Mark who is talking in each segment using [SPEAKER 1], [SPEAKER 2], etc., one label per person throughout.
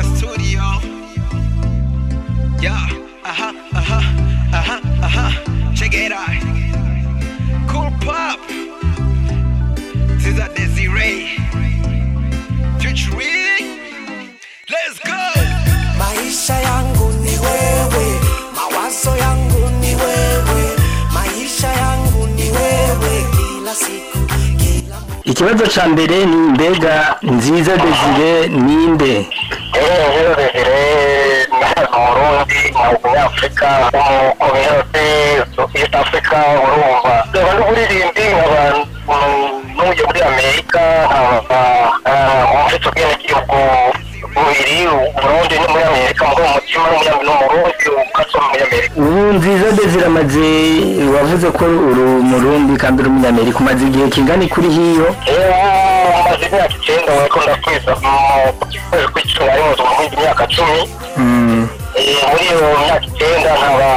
[SPEAKER 1] Media Studio. Yeah, uh-huh, uh-huh, uh-huh, uh-huh. Check it out. Cool pop. This is a Desiree. Featuring. Let's go.
[SPEAKER 2] Maisha yangu ni wewe, mawazo yangu ni wewe, maisha yangu ni wewe, kila siku,
[SPEAKER 3] ikibazo ca mbere ni mbega nziza desire ninde
[SPEAKER 4] rero rero desire nasaza umurundi ni umunyafurika nk'uko bihose east africa urumva nkaba n'umuririmbi nkaba n'umujya muri amerika nkaba mfite ubwenegihugu bubiri uburundi ni muri amerika mugabo mu mutima n'umurundi ukaso muri amerika
[SPEAKER 3] ubu nziza desire amaze wavuze ko uri umurundi kandi uri umunyamerika umaze igihe kingana kuri hiyo
[SPEAKER 4] maze imyaka icyenda ariko ndakwiza mu kwezi kw'icumi na rimwe mu imyaka cumi
[SPEAKER 3] Mm,
[SPEAKER 4] Eh, muri iyo myaka icyenda nkaba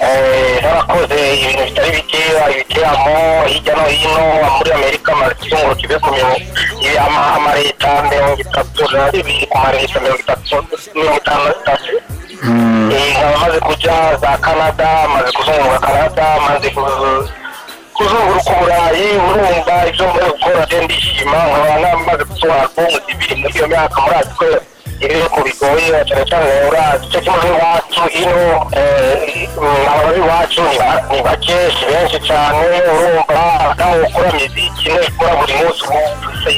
[SPEAKER 4] eh, narakoze ibintu bitari bikeya ibiteramo hirya no hino muri amerika amazunguruka ibihugu amaleta mirongo itatu na bibiri ku maleta mirongo itatu mirongo itanu na zitatu Eh, nkaba maze kuja za canada maze kuzunguruka canada maze ku- kuzunguruka uburayi urumva ibyo muri gukora je ndishima nkaba namaze gusohora albumu zibiri muri iyo myaka murazi ko ibihugu bigoye cyane cyane urazi icyo kimwe n'iwacu ino ababi iwacu ni ba- ni bake si benshi cyane urumva nawe ukora miziki no ikora buri munsi ufise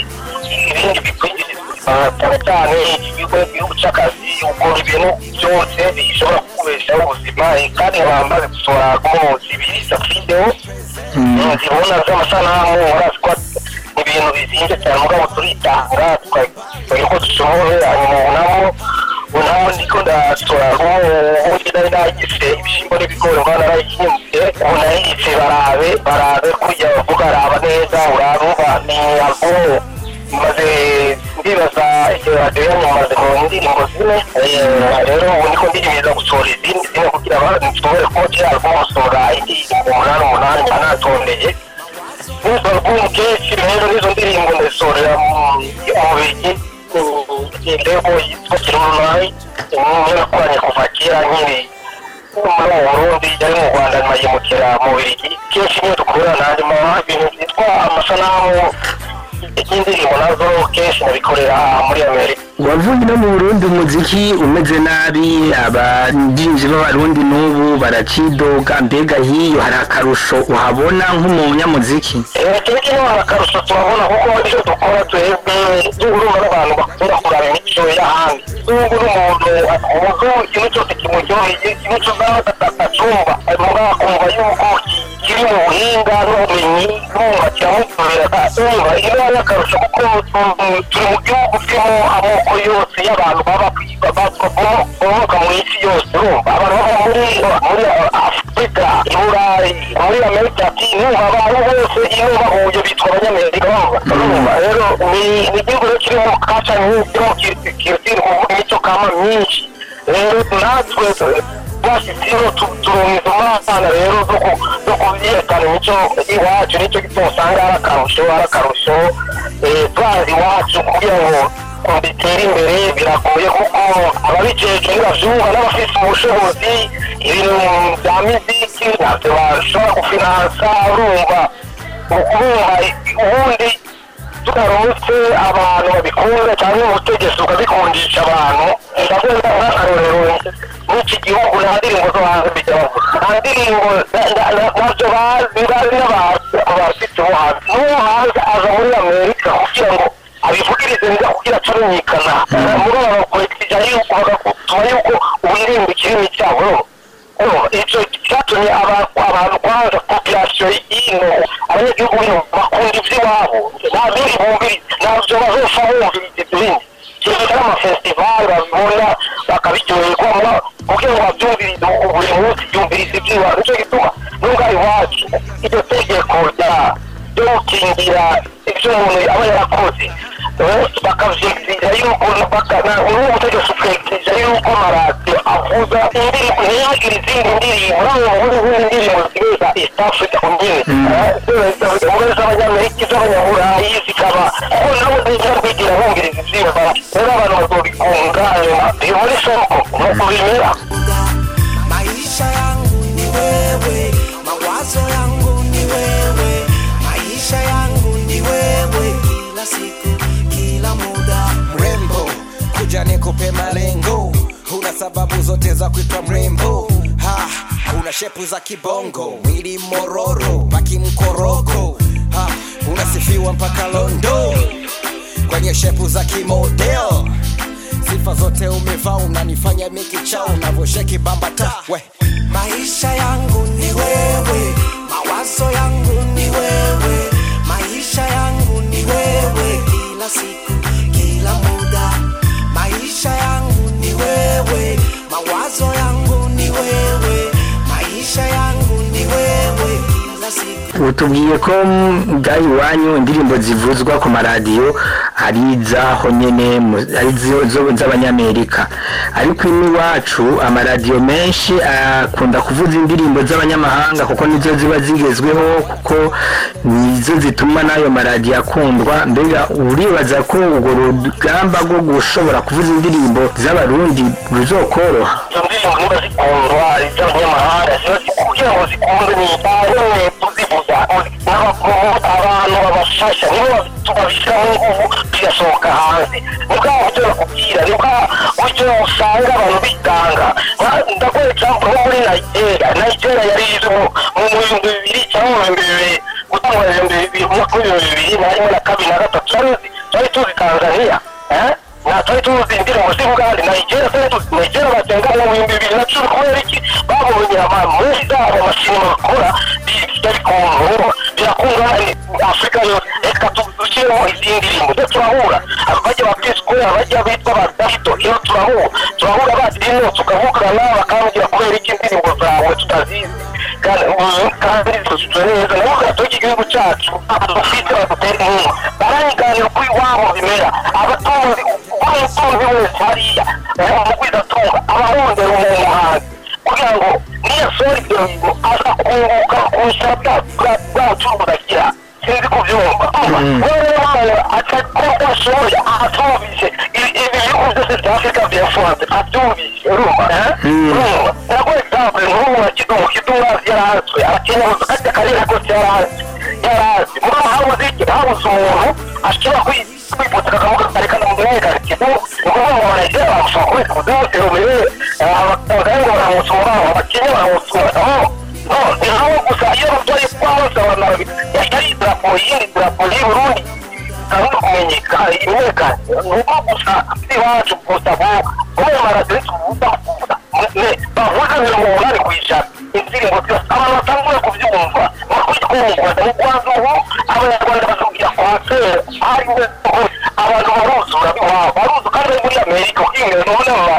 [SPEAKER 4] ibindi bikwinjiriza cyane cyane igihugu igihugu cy'akazi ukora ibintu byose bishobora kukubeshaho ubuzima kandi nkaba maze gusohora albumu zibiri za video. Zibona z'amasanamu urazi ko ibintu bizinze cyane mugabo turitanga tukabona ko dushoboye hanyuma ubonamo ubonamo ndiko ndatora ubundi nari nagize ibishyimbo n'ibigori ngo narayihimbye ubu nahise barabe barabe kurya bavuga araba neza uraruba ni albumu maze ndibaza radiyo mumaze mu ndirimbo zine rero ubu niko ndirimiriza gusohora izindi zine kugira nshobore kuba albumu gusohora indirimbo umunani umunani anatondeye n'izo album kenshi rero n'izo ndirimbo ndazisohorera mu mubiki indebo yitwa kirunayi imwe nakoranye kuva kera nkiri muri ubu burundi yari mu rwanda mayimukira mu birigi kenshi niyo dukorera nanjye mu ibintu byitwa amasanamu y'indirimbo na zo kenshi nabikorera muri amerika
[SPEAKER 3] wavuye no mu burundi umuziki umeze nabi abadinji b'abarundi n'ubu baracidoga mbega hiyo hari akarusho uhabona nk'umunyamuziki?
[SPEAKER 4] Kimwe kimwe hari akarusho turabona kuko icyo dukora twebwe duhuruma n'abantu bakunda kuraba imico y'ahandi n'ubu n'umuntu umuzungu ikintu cyose kimuryoheye ikintu cyose atacumva mugabo akumva yuko kiri mu buhinga n'ubumenyi n'umva kiramuryohera umva iyo ari akarusho kuko turi mu gihugu kirimo amoko yose y'abantu baba bakomoka mu isi yose. Urumva? Abantu baba muri muri afurika i burayi muri amerika ati numva abantu bose iyo bahuye bitwa abanyamerika urumva? Rero ni igihugu rero kirimo kaca nyinshi kirimo imico kama myinshi. Rero natwe twashyizeho turonka umwana rero zo kubyerekana imico iwacu ni cyo gituma usanga ari akarusho ari akarusho twazi iwacu kugira ngo bitera imbere biragoye kuko ababikejwe ntibabyumva n'abafite ubushobozi ibintu bya miziki ntabyo bashobora gufinansa urumva urumva ubundi tutarutse abantu babikunda cyangwa ubutegetsi bukabikundisha abantu ndavuga nk'akarorero n'iki gihugu nta ndirimbo zo hanze bijya bavuga nta ndirimbo ntabyo bazi bazi n'abafite bo hanze n'uwo hanze aza muri amerika kugira ngo abivugirize neza kugira atumenyekana muri aba bakoresha yuko bagatuma yuko uririmba ikirimi cyabo icyo cyatumye abantu kwanza populasiyo y'ino abanyagihugu bakunda iby'iwabo gukingira ibyo umuntu aba yarakoze bakavyigira yuko n'ubu butegetsi bwegereza yuko amaradiyo avuza indirimbo ntiyagire izindi ndirimbo n'ubu ngubu indirimbo ziza east africa nyine muri z'abanyamerika iz'abanyaburayi zikaba kuko nabo ziza kwigira bumviriza ivyiyumva rero abantu biri muri soko no kubimera
[SPEAKER 5] nikupe malengo. Huna sababu zote za kuitwa mrembo. Ha una shepu za kibongo. Mwili mororo baki mkoroko. Ha unasifiwa mpaka londo. Kwenye shepu za kimodel sifa zote umevaa unanifanya mikichao unavyosheki bambata we.
[SPEAKER 2] Maisha yangu ni wewe. Mawazo yangu ni wewe. Maisha yangu ni wewe. Kila siku
[SPEAKER 3] utubwiye ko bwaho iwanyu indirimbo zivuzwa ku maradiyo ari izaho nyine ari z'abanyamerika. Ariko ino iwacu amaradiyo menshi akunda kuvuza indirimbo z'abanyamahanga kuko nizo ziba zigezweho kuko nizo zituma n'ayo maradiyo akundwa. Mbega uribaza ko urwo rugamba rwo gushobora kuvuza indirimbo z'abarundi ruzokoroha?
[SPEAKER 4] Izo ndirimbo niba zikundwa iz'abanyamahanga ziba zi- kugira ngo zikundwe ni kuzivuza abantu babafasha nibo tubashyiramo ingufu bigasohoka hanze ni buryo bakubwira ni buryo usanga abantu bitanga ndakora ndaguha nko muri nigeria nigeria yari izwi mu bihumbi bibiri cyangwa mu bihumbi bibiri gutangwa ibihumbi bibiri makumyabiri bibiri harimo na kabiri na gatatu twari tuzi tanzania eh? twari tuzi indirimbo z'ubugande nigeria twari tuzi nigeria bagenga mu bihumbi bibiri na cumi kubera iki babonye muri zabo amasinema bakora Telkom, birakungahaye afurika reka tugire izindi ngingo zo turahura abajya ba o abajya bitwa ba dato iyo turahura turahura badino tukavugana bakambwira kubera iki indirimbo zawe tutazizi kandi tutureza nabo gato k'igihugu cyacu abafite badutera inkunga barayiganira kuri wabo bimera abatunzi umutunzi wese hariya umugwizatunga abahondera umuntu muhanzi kugira ngo niyasora ibyo bintu aza kunguka kurusha bwa bucuruzi agira sinzi kubyumva wowe wawe ko washoboye atumvise ibi ibi bihugu byose bya afurika byafunze abyumvise urumva eh? urumva ntabwo example nk'ubu wa kidumu kidumu yarazwe arakenya gusa kajya karere kose yarazwe yarazwe muri habuze iki habuze umuntu ashobora kwi- kwipfuza kakamuga karekana mu mwega kidumu sellaisena kuitenkin työttömyys on henkilömuus mukana, kiinalaisuus mukana. No, niin haluan, kun sä joudut toi palvella narvi, eu käydä voi hiilitellä, voi hiiluruni, karu meni, kai meka, nukussa, tivaatsu, puhuta muu, kolmara, tietysti muuta puhuta. Ne, mä voisin jo muulani kuin isä, niin siinä voi jos samalla samalla kuin sinua, mä kuitenkin kuulun, että mukaan tuohon, aivan kuin on sukia, kun on se, aivan kuin Oh, order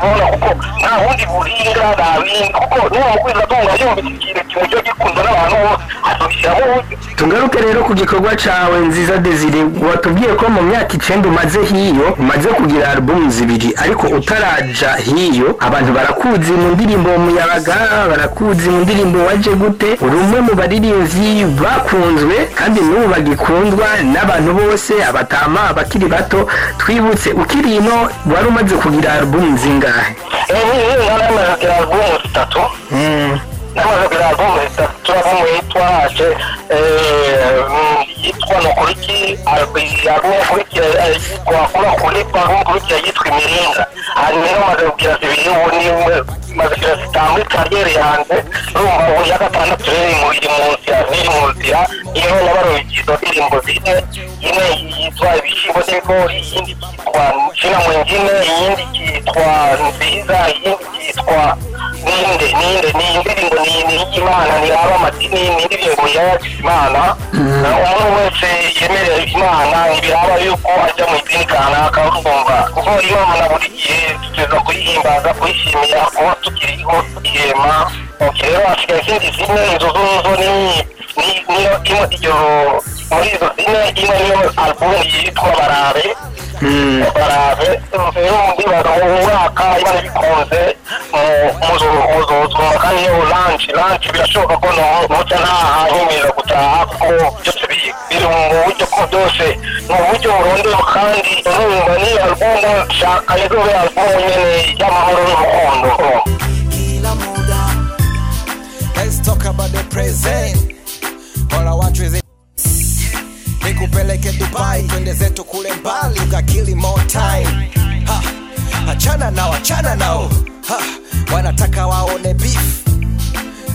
[SPEAKER 4] ndabibona kuko nta wundi buringa nta bindi kuko niba mugwiza atunga yumva iki kintu kimwe cyo gikundwa n'abantu bose azobishyiramo uburyo
[SPEAKER 3] tugaruke rero ku gikorwa cawe nziza desire watubwiye ko mu myaka icenda umaze hiyo umaze kugira alubumu zibiri ariko utaraja hiyo abantu barakuzi mu ndirimbo muyabaga barakuzi mu ndirimbo waje gute uri umwe mu baririmbyi bakunzwe kandi n'ubu bagikundwa n'abantu bose abatama abakiri bato twibutse. Ukiri ino wari umaze kugira alubumu zingahe
[SPEAKER 4] eee namaze kugira alubumu zitatu namaze kugira alubumu zitatu alubumu yitwa haje yitwa nukuriki alubumu ikurikira yitwa kura kulipa alubumu ikurikira yitwa imiringa hanyuma maze kugira zibiri ubu ni maze kugira zitanu kariyeri yanjye urumva ubu ya gatandatu rero iri mu nzira iri mu nzira iyo nabaruye izo ndirimbo zine imwe yitwa ibishyimbo n'ibigori iyindi yitwa jina mwingine iyindi yitwa nziza iyindi yitwa ninde ninde ni indirimbo ni ni y'imana ni aba amadini ni indirimbo yagize imana umuntu wese yemerera imana ntibiraba yuko ajya mu idini kanaka urumva kuko imana buri gihe tuteza kuyihimbaza kuyishimira kuba tukiriho tuyihema ok rero hasigaye izindi zine izo zo zo ni ni niyo iryo muri izo zine imwe niyo alubumu yitwa barabe barabe n'undi bagabo mwaka imana bikunze muzuzuma kandi iyo lanshi lanshi birashoboka ko nuca ntaha nyemerera gutaha kuko byose biri mu buryo ko byose mu buryo burondewe kandi urumva ni alubumu shaka izobe alubumu nyene y'amahoro n'urukundo
[SPEAKER 5] Let's talk about the present. Nikupeleke Dubai, twende zetu kule mbali, ukakili more time. Ha, achana nao, achana nao. Ha, wanataka waone beef.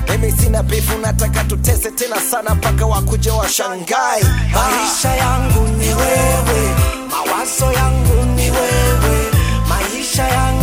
[SPEAKER 5] Mimi sina beef, nataka tutese tena sana mpaka wakuje washangai. Ha,
[SPEAKER 2] maisha yangu ni wewe mawazo yangu ni wewe maisha yangu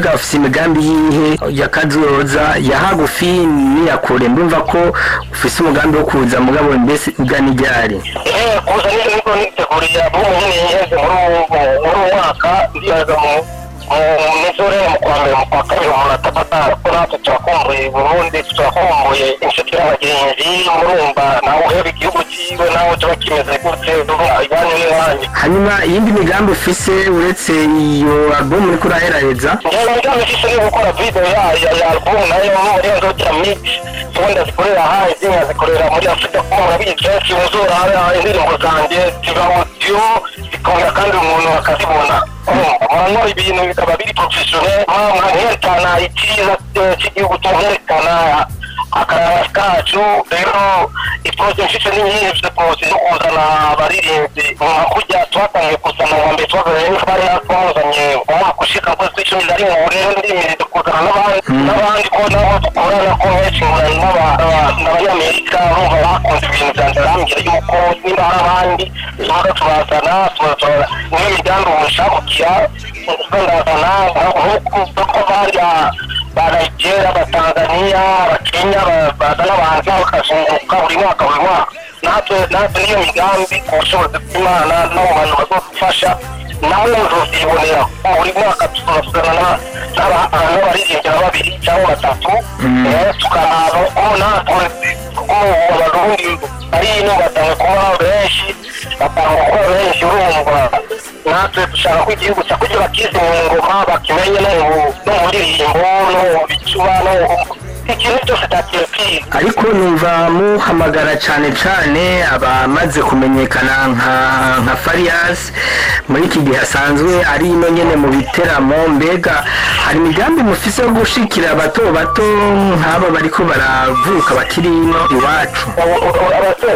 [SPEAKER 3] Mbega ufise imigambi yihe ya kazoza ya hagufi n'iya kure ndumva ko ufise umugambi wo kuza mugabo mbese ugana iryari
[SPEAKER 4] Eh, kuza ni byo niko niteguriye yiheze muri uwo mwaka ndiyaza mu mu misore mu kwa mbere mu kwa kabiri umuntu atafatara ko natwe turakumbuye Burundi turakumbuye inshuti y'abagenzi murumva nawe uheba igihugu ciwe nawe tuba kimeze gute iwanyu n'iwanyu
[SPEAKER 3] hanyuma iyindi migambi ufise uretse iyo album uriko uraheraheza
[SPEAKER 4] njyewe migambi ifise ni gukora video ya album nayo nzogira ubundi azikorera aha izindi azikorera muri afurika kuko murabizi kenshi muzura indirimbo zanjye ziba audio zikongera kandi umuntu akazibona munywa ibintu bikaba biri porofesiyoneri mpamvu nkerekana icyiza eh, cy'igihugu cyangwa nkerekana akarara kacu rero iproje mfise ni nyinshi rwose zo kuzana abaririmbyi nka kurya twatangiye kuzana uwa mbere twazanye n'utwari twamuzanye umwaka ushika kwezi kw'icumi na rimwe rero ndimirije kuzana n'abandi n'abandi ko nabo dukorana ko benshi n'aba- n'abanyamerika bumva bakunze ibintu byanjye barambwira yuko niba hari abandi tuza turazana turazana niyo miryango mushakukira ndazana nk'uko abandi ba Nigeria ba Tanzania ba- bazana abantu bakazunguka buri mwaka buri mwaka natwe natwe niyo migambi ku bushobozi bw'imana no mu bantu bazadufasha namwe muzozibonera buri mwaka n'abaririmbyi babiri cyangwa batatu eh, tukaraba natwe abarundi ari ino batanga kuba benshi batanga kuba benshi urumva natwe dushaka ko igihugu cyakugira bakizi mu ngoma no mu ndirimbo mu- ikintu cyose cyakirapira
[SPEAKER 3] ariko numva muhamagara cyane cyane abamaze kumenyekana nka Farias. Muri iki gihe asanzwe ari ino nyene mu biteramo mbega hari imigambi mufise yo gushikira bato bato nk'aba bariko baravuka bakiri ino iwacu.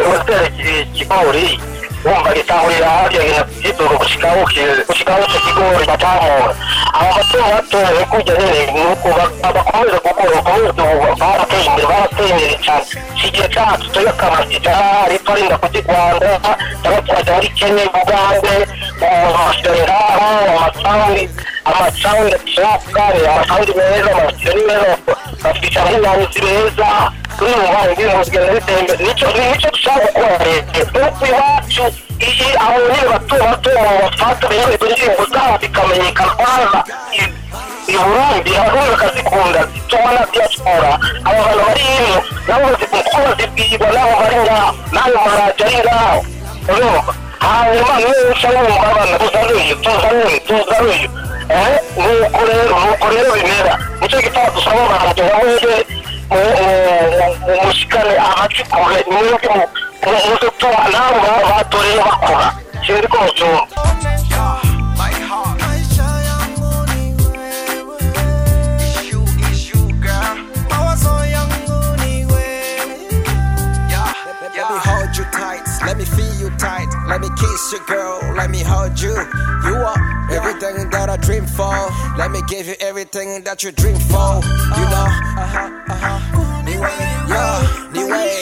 [SPEAKER 4] Abatera ikigori bomba litahulira hafi ya gituko kushikabuke kushikabuke kigori batamura aba batunga batunga kujya nyine nuko bakomeza gukora bakomeza barateye imbere barateye imbere cyane si igihe cyacu tujya kamati cyari twarinda kujya i rwanda cyangwa twajya muri kenya ugande amashanyarazi amasawundi amasawundi ashaka amasawundi meza amasawundi indirimbo ziteye imbere nicyo nicyo dushaka gukora nuko iwacu iyi abo nyine bato bato bafata rero izo zabo zikamenyekana kwanza i- burundi abarundi bakazikunda zituma na diaspora abo bantu bari hino nabo kuko bazibwirwa nabo bari ngaho n'ayo maradiyo ari ngaho urumva hanyuma niwe uca wumva abana tuzanuye tuzanuye tuzanuye eh nuko rero nuko rero bimera nicyo gituma dusaba abantu ngo bamwe umushikane amakikure niyo mututumanaho mubaturirira bakora
[SPEAKER 5] sindiko muzumva kiss you, girl, let me hold you. You are everything that I dream for. Let me give you everything that you dream for. You know. Yeah, new way.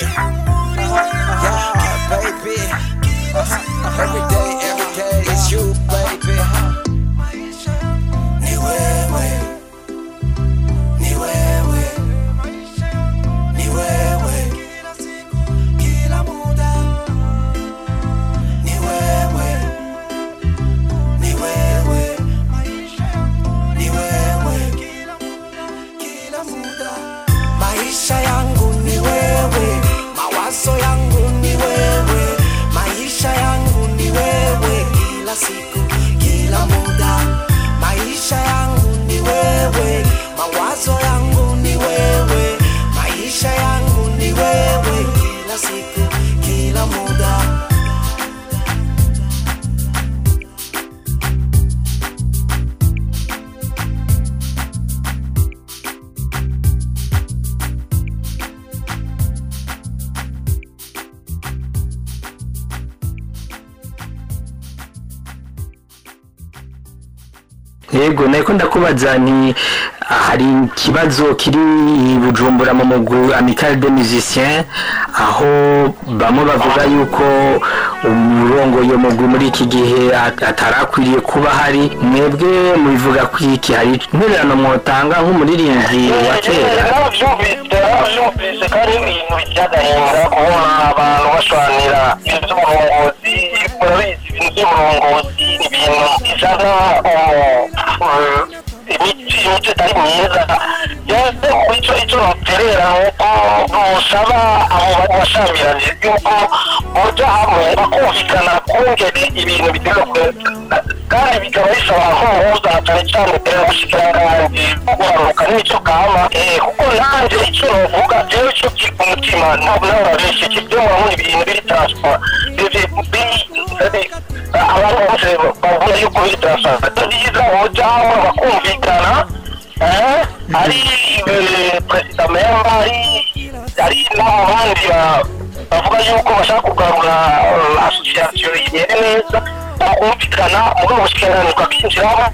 [SPEAKER 5] Yeah, baby. Uh-huh. Every day, every day, it's you, baby.
[SPEAKER 3] Ndakubaza nti ah, hari ikibazo kiri bujumbura mu mugwi amical de musicien aho bamwe bavuga yuko umurongo iyo mugwi muri iki gihe at- atarakwiriye kuba hari mwebwe mubivuga ko iki? Hari intererano mwotanga nk'umuririmbyi wa kera.
[SPEAKER 4] narabyumvise narabyumvise ko ari ibintu by'agahinda kubona abantu bashwanira ibintu by'uburongozi murabizi ibintu by'uburongozi ni ibintu bizana imico itari myiza yewe icyo icyo baterera ni uko busaba abo bashamiranye yuko boja hamwe bakumvikana kungene ibintu bitera kandi bikaba bisaba nk'umuhuza cyane cyane umushikiranganji guharuka n'icyo kama kuko nanjye icyo novuga jewe icyo kiri ku mutima ntabwo nawe urabeshye kibyo murabona ibintu biri biri abantu bose bavuga yuko biri transport byiza boja hamwe bakumvikana ari perezida memba ari ari n'abandi bavuga yuko bashaka kugarura eh, neza bakumvikana muri ubu bushyikiranganji bwakinjiramo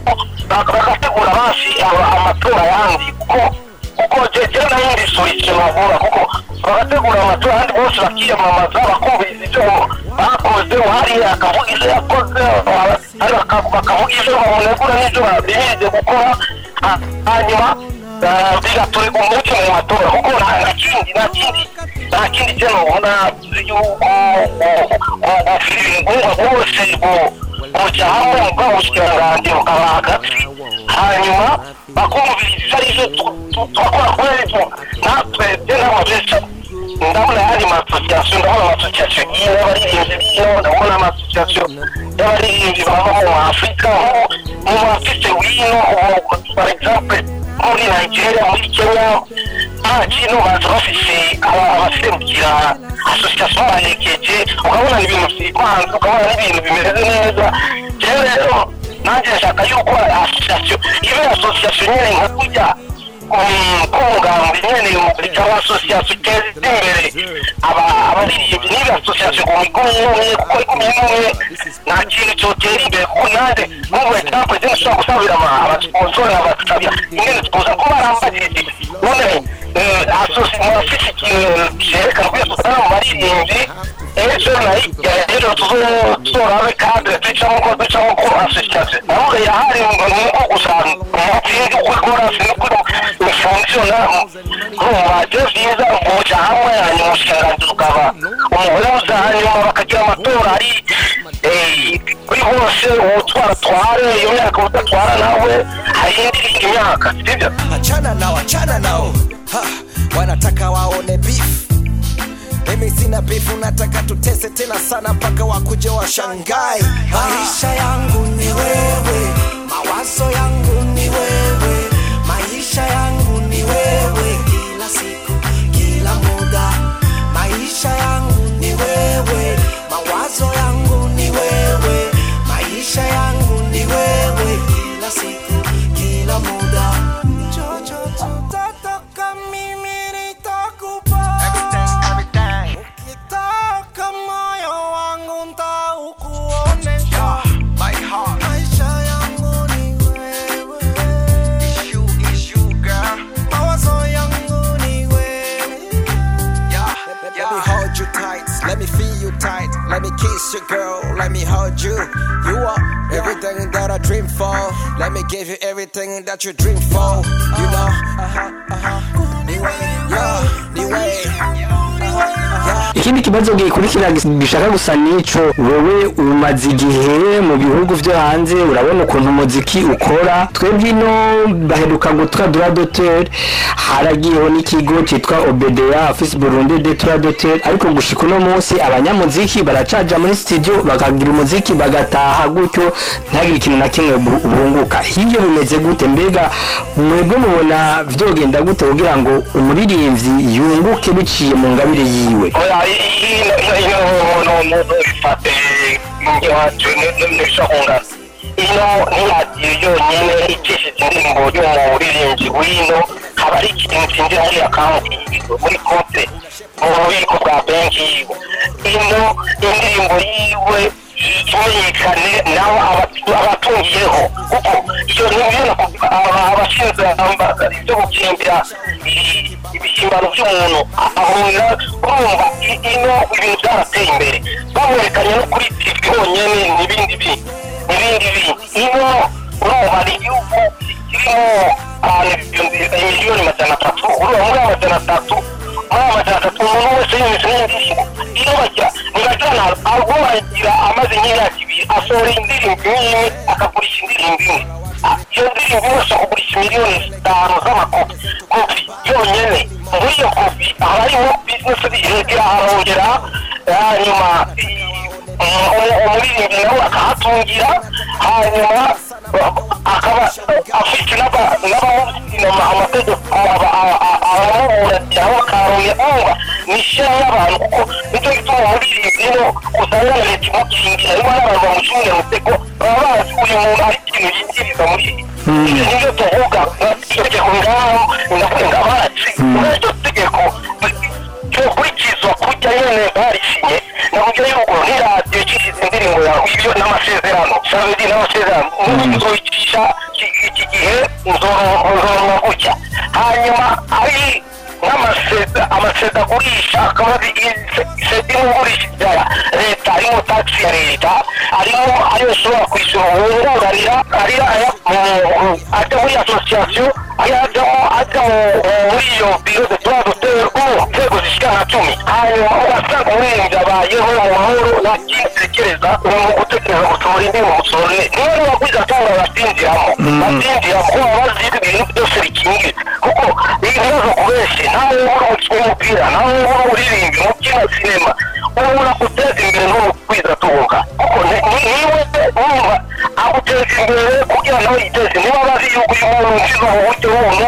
[SPEAKER 4] bagategura basi amatora yandi kuko kuko jejera nayo ndisura ikintu bavuga kuko bagategura amatora yandi bose bakiyamamaza bakumviriza ibyo bakoze hariya akavuga ibyo yakoze hari bakavuga ibyo bamunegura n'ibyo babirize gukora hanyuma biga turi umuco mu matora kuko ntakindi ntakindi ntakindi kino ubona yuko ubuzima bwose bujya hamwe mu bw'ubushikirangange bukaba hagati hanyuma bakumviriza arizo turakora kuri arizo natwe byo n'amabesera ndabona yandi masosiyasiyo ndabona amasosiyasiyo y'abaririmbyi bino ndabona amasosiyasiyo y'abaririmbyi bava mu afurika mu bafite wino for example muri nigeria muri kenya nta baza bafise abaserukira asosiyasiyo baherekeje ukabona ni ibintu byivanze ukabona n'ibintu bimeze neza. Rero rero nanjye nshaka yuko asosiyasiyo ibe asosiyasiyo nyine nka kurya n'umugambi nyine cyangwa asosiyasiyo uteza imbere abaririmbyi n'iyo asosiyasiyo ku mugwi umwe kuko ari kumwe n'umwe nta kintu cyotera imbere kuko nanjye nk'ubu leta yakoze nishobora gusabira abasponsori abatabya ingene tukuza kuba arambagizi noneho asosiyasiyo murafise ikintu cyerekana ko yasosiyasiyo mu baririmbyi ejo na yo ejo tuzorabe kadre ducamo ko ducamo ko asosiyasiyo navuga yahari ngo ni uko gusa umupira uko ikora sinukuri ifunkisiona nkumva byo byiza ubuja hamwe hanyuma umushikiranganji ukaba umuhuza hanyuma bakagira amatora ari kuri bose uwutwara atware iyo myaka udatwara nawe hari indi imyaka sibyo
[SPEAKER 5] achana nao achana nao ha, wanataka waone beef mimi sina bifu nataka tutese tena sana mpaka wakuje washangai ha.
[SPEAKER 2] maisha yangu ni wewe mawazo yangu
[SPEAKER 5] kiss you, girl, let me hold you. You are everything that I dream for. Let me give you everything that you dream for. You know, uh-huh. Yeah, the way. Yeah.
[SPEAKER 3] Ikindi kibazo gikurikira gishaka gusa n'ico wowe umaze igihe mu bihugu vyo hanze urabona ukuntu umuziki ukora. Twebwe ino baheruka gutwa duradoteur haragiyeho n'ikigo cyitwa obedeya office burundi de duradoteur ariko gushika uno munsi abanyamuziki baracaja muri studio bakagira umuziki bagataha gutyo ntihagire ikintu na kimwe bu- bunguka hiryo bimeze gute? Mbega mwebwe mubona vyogenda gute kugira ngo umuririmbyi yunguke biciye mu ngabire yiwe
[SPEAKER 4] ino ntiyadiyo yonyine ikesheje indirimbo yo mu buririmbyi w'ino haba ari ikintu kinjira muri akawunti yiwe muri konte mu bubiko bwa benki yiwe ino indirimbo yiwe kimenyekane nawe aba- abatungiyeho kuko iyo ntibyo abashinzwe amba- ibyo gukingira i- ibihimbano by'umuntu ahunga urumva i- ino ibintu byarateye imbere bamwerekanye no kuri tv honyine n'ibindi bintu n'ibindi bintu ino urumva ni igihugu kirimo miliyoni magana atatu urumva muri ayo magana atatu muri ayo magana atatu umuntu wese yumvise n'indirimbo iyo bagira ntibagirana ahubwo bagira amaze nk'imyaka ibiri asohora indirimbo imwe akagurisha indirimbo imwe Ah, iyo ndirimbo yose kugurisha miliyoni zitanu z'amakopi kopi yonyine muri iyo kopi haba harimo bizinesi leta iraharongera hanyuma umuririmbyi nawe akahatungira hanyuma akaba afite n'abamuzinama amategeko abamuburanira bakaronye umva Michel Yaban mtoto omuliri bino osangana ekimu kingi naye mwana wange omusunde mutego baba azikuli munda kino yinjiriza muliri nizo tuvuga natekeko ngamu nakulenga amazi nakyo tegeko cyokurikizwa kujya nyene barishinye nakujya y'uruguru n'iradiyo kisize indirimbo yawe ibyo n'amasezerano sabedi n'amasezerano nzoyicisha iki gihe nzoronagucya hanyuma ari n'amaseda amaseda agurisha akaba ari sedi n'ugurisha ibya leta harimo taxi ya leta harimo ayo ushobora kwishyura wunguranira ari ajya muri asosiyasiyo ayo ajyamo ajya muri iyo biro de droit d'auteur ubu nzego zishyira nka cumi. Hanyuma ugasanga umuririmbyi abayeho mu mahoro nta kindi tekereza ni mu gutekereza gusohora indirimbo gusohora niyo niba kwiza cyangwa batinjiramo batinjiramo kuko baba bazi ibintu byose bikingiye kuko ibibazo kubeshye ntawe ubura umukinnyi w'umupira ntawe ubura uririmbi umukina sinema ubura guteza imbere no mu kwiza tubuka kuko niwe wumva aguteza imbere kugira nawe yiteze niba bazi yuko uyu muntu nziza mu buryo buntu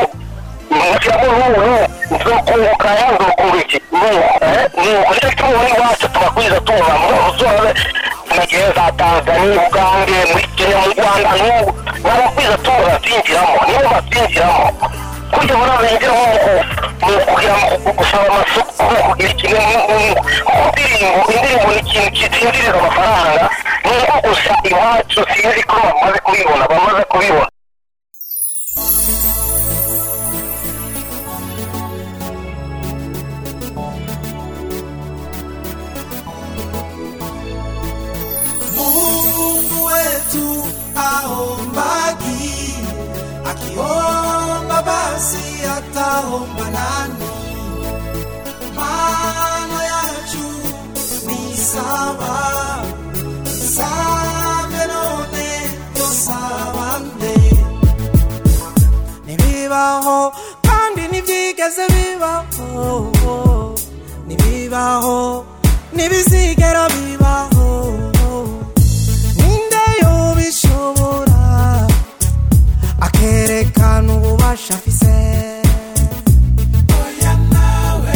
[SPEAKER 4] mushyiramo n'ubu nzokunguka ya nzokunga iki nuko nicyo gituma muri iwacu tubakwiza tubuka muri urusobe nagiye za tanzania ugande muri kenya mu rwanda n'ubu n'abakwiza tubuka batinjiramo nibo batinjiramo kujya muri abinjira mu kugira ngo gusaba amasoko no kugira ikintu indirimbo indirimbo ni ikintu kitinjiriza amafaranga ni gusa iwacu sinzi ko bamaze kubibona bamaze kubibona
[SPEAKER 2] Mungu wetu aombagi, akiomba basi ataomba nani? Maana yacu ni sawa, sabe none tosabande. Ntibibaho kandi ntibyigeze bibaho, ntibibaho ntibizigera bibaho. Akerekana ububasha afise oya nawe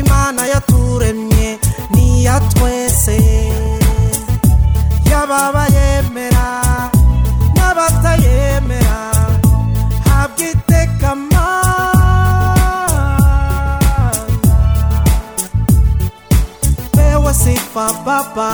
[SPEAKER 2] imana yaturemye niya twese. Yababa yemera n'abatayemera habwa iteka mana. Pewe sifa baba.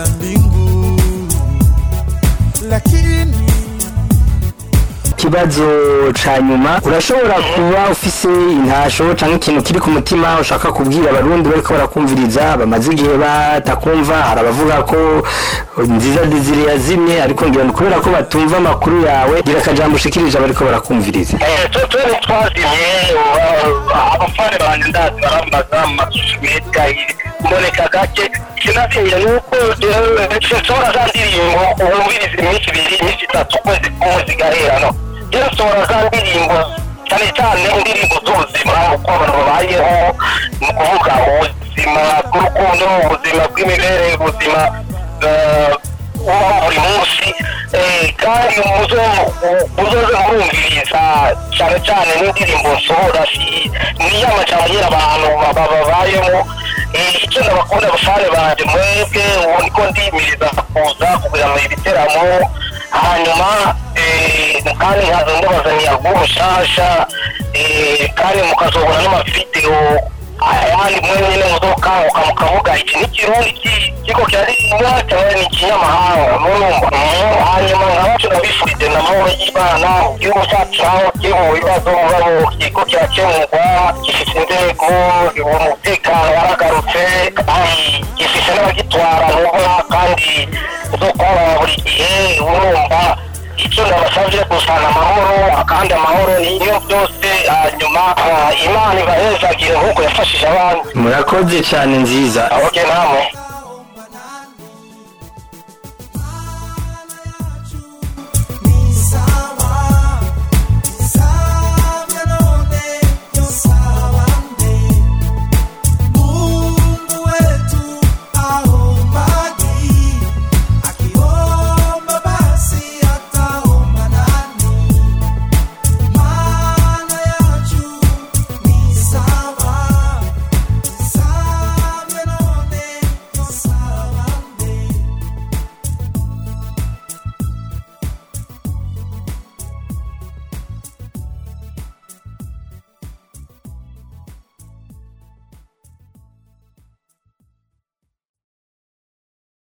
[SPEAKER 2] Wanapenda mbingu lakini
[SPEAKER 3] ikibazo ca nyuma urashobora kuba ufise intasho canke ikintu kiri ku mutima ushaka kubwira abarundi bariko barakumviriza bamaze igihe batakumva hari abavuga ko nziza dizire yazimye ariko ngira ngo kubera ko batumva amakuru yawe gira akajambo ushikirije abariko barakumviriza.
[SPEAKER 4] Turi twazimye abafana banjye ndazi barambaza mu mashusho meza mboneka gake kinazimye ni uko nshobora za ndirimbo wumviriza iminsi ibiri iminsi itatu ukwezi kumwe zigahera no rero nshobora za ndirimbo cyane cyane indirimbo z'ubuzima uko abantu babayeho ni ukuvuga ubuzima bw'urukundo ubuzima bw'imibereho ubuzima ubaho buri munsi kandi muzo- muzoze murumviriza cyane cyane n'indirimbo nsohora amajambo nyine abantu baba babayemo icyo ndabakunda abafane banjye mwebwe ubu niko ndimiriza kuza kugira ngo ibiteramo hanyuma eh, kandi nkaza ndabazaniye albumu nshasha eh, kandi mukazobona n'amavideo. Ayandi mwe nyine muzokanguka mukavuga iki ni kirundi kikokera imyaka nikinyamahanga hanyuma nabasho nabifurije namore imana igihugu cyacu aho gihuye azomurabo kiriko kirakemurwa gifite inzego umutekano waragarutse kandi. Gifite n'abagitwara nubona kandi uzokora buri gihe eh, urumva icyo ndabasabye gusana amahoro kandi amahoro niyo byose hanyuma ah, imana ibahezagire nk'uko yafashije abandi
[SPEAKER 3] murakoze cyane nziza?
[SPEAKER 4] Aho namwe